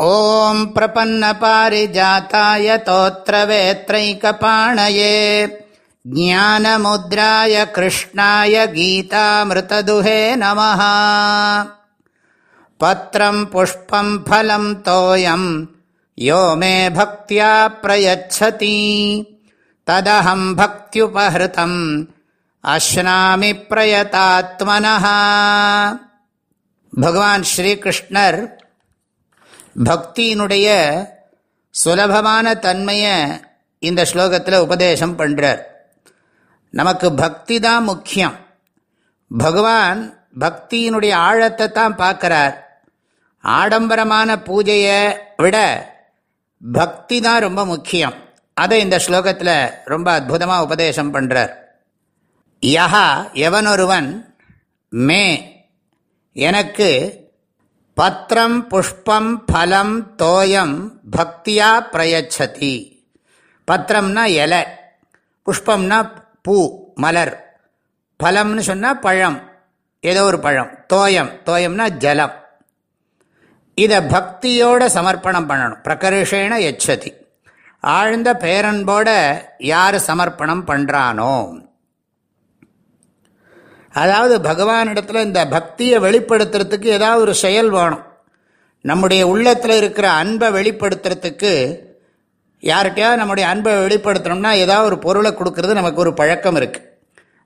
ॐ प्रपन्नपारिजाताय तोत्रवेत्रैकपाणये ज्ञानमुद्राय कृष्णाय गीतामृतदुहे नमः पत्रम् पुष्पम् फलम् तोयम् यो मे भक्त्या प्रयच्छति तदहम् भक्त्युपहृतम् अश्नामि प्रयतात्मनः भगवान् श्रीकृष्णर् பக்தியினுடைய சுலபமான தன்மையை இந்த ஸ்லோகத்தில் உபதேசம் பண்ணுறார் நமக்கு பக்தி தான் முக்கியம். பகவான் பக்தியினுடைய ஆழத்தை தான் பார்க்குறார். ஆடம்பரமான பூஜையை விட பக்தி தான் ரொம்ப முக்கியம். அதை இந்த ஸ்லோகத்தில் ரொம்ப அற்புதமாக உபதேசம் பண்ணுறார் யஹா எவனொருவன் மே எனக்கு பத்திரம் புஷ்பம் பலம் தோயம் பக்தியா பிரயச்சதி. பத்திரம்னா இலை புஷ்பம்னா பூ மலர். பலம்னு சொன்னால் பழம் ஏதோ ஒரு பழம். தோயம் தோயம்னா ஜலம். இதை பக்தியோட சமர்ப்பணம் பண்ணணும். பிரகர்ஷேன எச்சதி ஆழ்ந்த பேரன்போட யார் சமர்ப்பணம் பண்ணுறானோ அதாவது பகவானிடத்தில் இந்த பக்தியை வெளிப்படுத்துறதுக்கு ஏதாவது ஒரு செயல் வேணும். நம்முடைய உள்ளத்தில் இருக்கிற அன்பை வெளிப்படுத்துறதுக்கு யார்கிட்டயாவது நம்முடைய அன்பை வெளிப்படுத்தணும்னா ஏதாவது ஒரு பொருளை கொடுக்கறது நமக்கு ஒரு பழக்கம் இருக்குது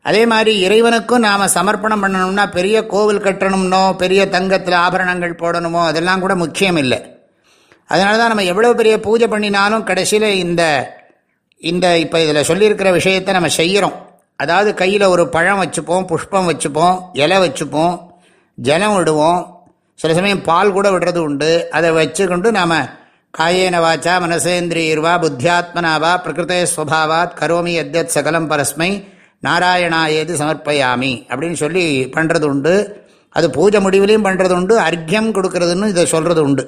அதே மாதிரி இறைவனுக்கும் நாம் சமர்ப்பணம் பண்ணணும்னா பெரிய கோவில் கட்டணும்னோ பெரிய தங்கத்தில் ஆபரணங்கள் போடணுமோ அதெல்லாம் கூட முக்கியம் இல்லை. அதனால தான் நம்ம எவ்வளோ பெரிய பூஜை பண்ணினாலும் கடைசியில் இந்த இந்த இப்போ இதில் சொல்லியிருக்கிற விஷயத்தை நம்ம செய்கிறோம் அதாவது கையில் ஒரு பழம் வச்சுப்போம் புஷ்பம் வச்சுப்போம் இலை வச்சுப்போம் ஜலம் விடுவோம். சில சமயம் பால் கூட விடுறது உண்டு. அதை வச்சுக்கொண்டு நாம் காயேன வாச்சா மனசேந்திரியர்வா புத்தியாத்மனாவா பிரகிருதே ஸ்வபாவாத் கரோமி எத்யத் சகலம் பரஸ்மை நாராயணா ஏது சமர்ப்பயாமி அப்படின்னு சொல்லி பண்ணுறது உண்டு. அது பூஜை முடிவுலையும் பண்ணுறது உண்டு. அர்க்கியம் கொடுக்கறதுன்னு இதை சொல்கிறது உண்டு.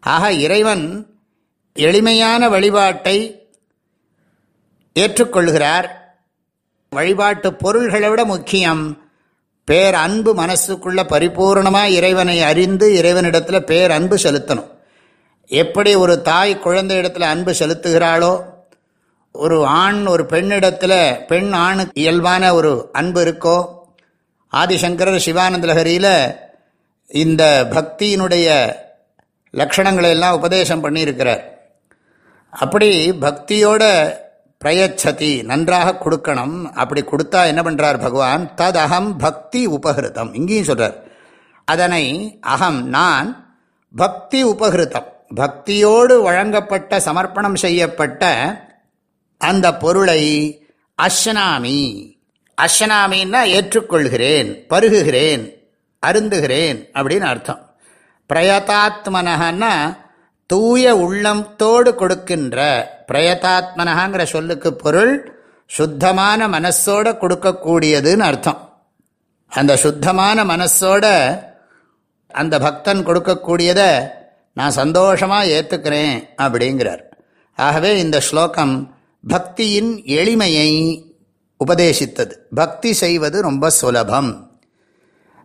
ஆக இறைவன் எளிமையான வழிபாட்டை ஏற்றுக்கொள்கிறார். வழிபாட்டு பொருள்களை விட முக்கியம். பேர் அன்பு மனசுக்குள்ள பரிபூர்ணமாக இறைவனை அறிந்து இறைவனிடத்தில் பேர் அன்பு செலுத்தணும். எப்படி ஒரு தாய் குழந்தை இடத்துல அன்பு செலுத்துகிறாளோ ஒரு ஆண் ஒரு பெண்ணிடத்தில் பெண் ஆணுக்கு இயல்பான ஒரு அன்பு இருக்கோ ஆதிசங்கரர் சிவானந்த லஹரியில் இந்த பக்தியினுடைய லக்ஷணங்களை எல்லாம் உபதேசம் பண்ணியிருக்கிறார். அப்படி பக்தியோட பிரயச்சதி நன்றாக கொடுக்கணும். அப்படி கொடுத்தா என்ன பண்ணுறார் பகவான்? தத் அகம் பக்தி உபகிருத்தம். இங்கேயும் சொல்கிறார் அதனை அகம் நான் பக்தி உபகிருத்தம். பக்தியோடு வழங்கப்பட்ட சமர்ப்பணம் செய்யப்பட்ட அந்த பொருளை அஷ்னாமி அஷ்னாமின்னா ஏற்றுக்கொள்கிறேன் பருகுகிறேன் அருந்துகிறேன் அப்படின்னு அர்த்தம். பிரயதாத்மனகன்னா தூய உள்ளத்தோடு கொடுக்கின்ற பிரயதாத்மனகாங்கிற சொல்லுக்கு பொருள் சுத்தமான மனசோட கொடுக்கக்கூடியதுன்னு அர்த்தம். அந்த சுத்தமான மனசோட அந்த பக்தன் கொடுக்கக்கூடியதை நான் சந்தோஷமாக ஏற்றுக்கிறேன் அப்படிங்கிறார். ஆகவே இந்த ஸ்லோகம் பக்தியின் எளிமையை உபதேசித்தது. பக்தி செய்வது ரொம்ப சுலபம்.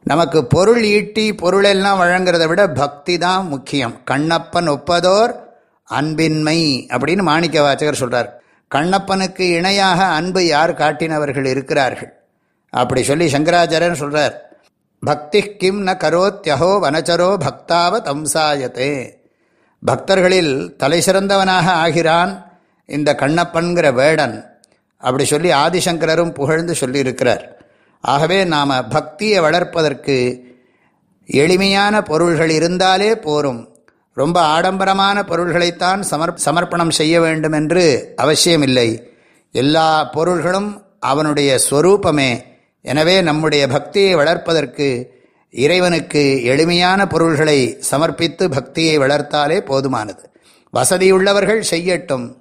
நமக்கு பொருள் ஈட்டி பொருளெல்லாம் வழங்குறத விட பக்தி தான் முக்கியம். கண்ணப்பன் ஒப்பதோர் அன்பின்மை அப்படின்னு மாணிக்க வாச்சகர் சொல்கிறார் கண்ணப்பனுக்கு இணையாக அன்பு யார் காட்டினவர்கள் இருக்கிறார்கள்? அப்படி சொல்லி சங்கராச்சாரியன் சொல்கிறார் பக்தி கிம் ந கரோத்யஹோ வனச்சரோ பக்தாவ தம்சாயத்தே. பக்தர்களில் தலை சிறந்தவனாக ஆகிறான் இந்த கண்ணப்பன்கிற வேடன். அப்படி சொல்லி ஆதிசங்கரரும் புகழ்ந்து சொல்லியிருக்கிறார். ஆகவே நாம் பக்தியை வளர்ப்பதற்கு எளிமையான பொருள்கள் இருந்தாலே போரும். ரொம்ப ஆடம்பரமான பொருள்களைத்தான் சமர் சமர்ப்பணம் செய்ய வேண்டும் என்று அவசியமில்லை. எல்லா பொருள்களும் அவனுடைய ஸ்வரூபமே. எனவே நம்முடைய பக்தியை வளர்ப்பதற்கு இறைவனுக்கு எளிமையான பொருள்களை சமர்ப்பித்து பக்தியை வளர்த்தாலே போதுமானது. வசதியுள்ளவர்கள் செய்யட்டும்.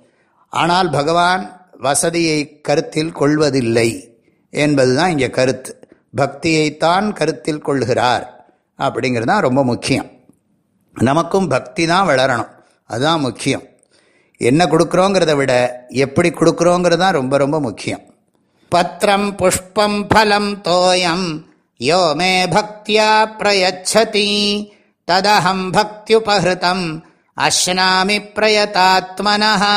ஆனால் பகவான் வசதியை கருத்தில் கொள்வதில்லை. என்பதுதான் இங்கே கருத்து. பக்தியைத்தான் கருத்தில் கொள்கிறார் அப்படிங்கிறது தான் ரொம்ப முக்கியம். நமக்கும் பக்தி தான் வளரணும். அதுதான் முக்கியம். என்ன கொடுக்குறோங்கிறத விட எப்படி கொடுக்குறோங்கிறது தான் ரொம்ப ரொம்ப முக்கியம். பத்திரம் புஷ்பம் ஃபலம் தோயம் யோ மே பக்தியா பிரயச்சதி ததஹம் பக்தியுபகிருதம் அஸ்னாமி பிரயதாத்மனஹா.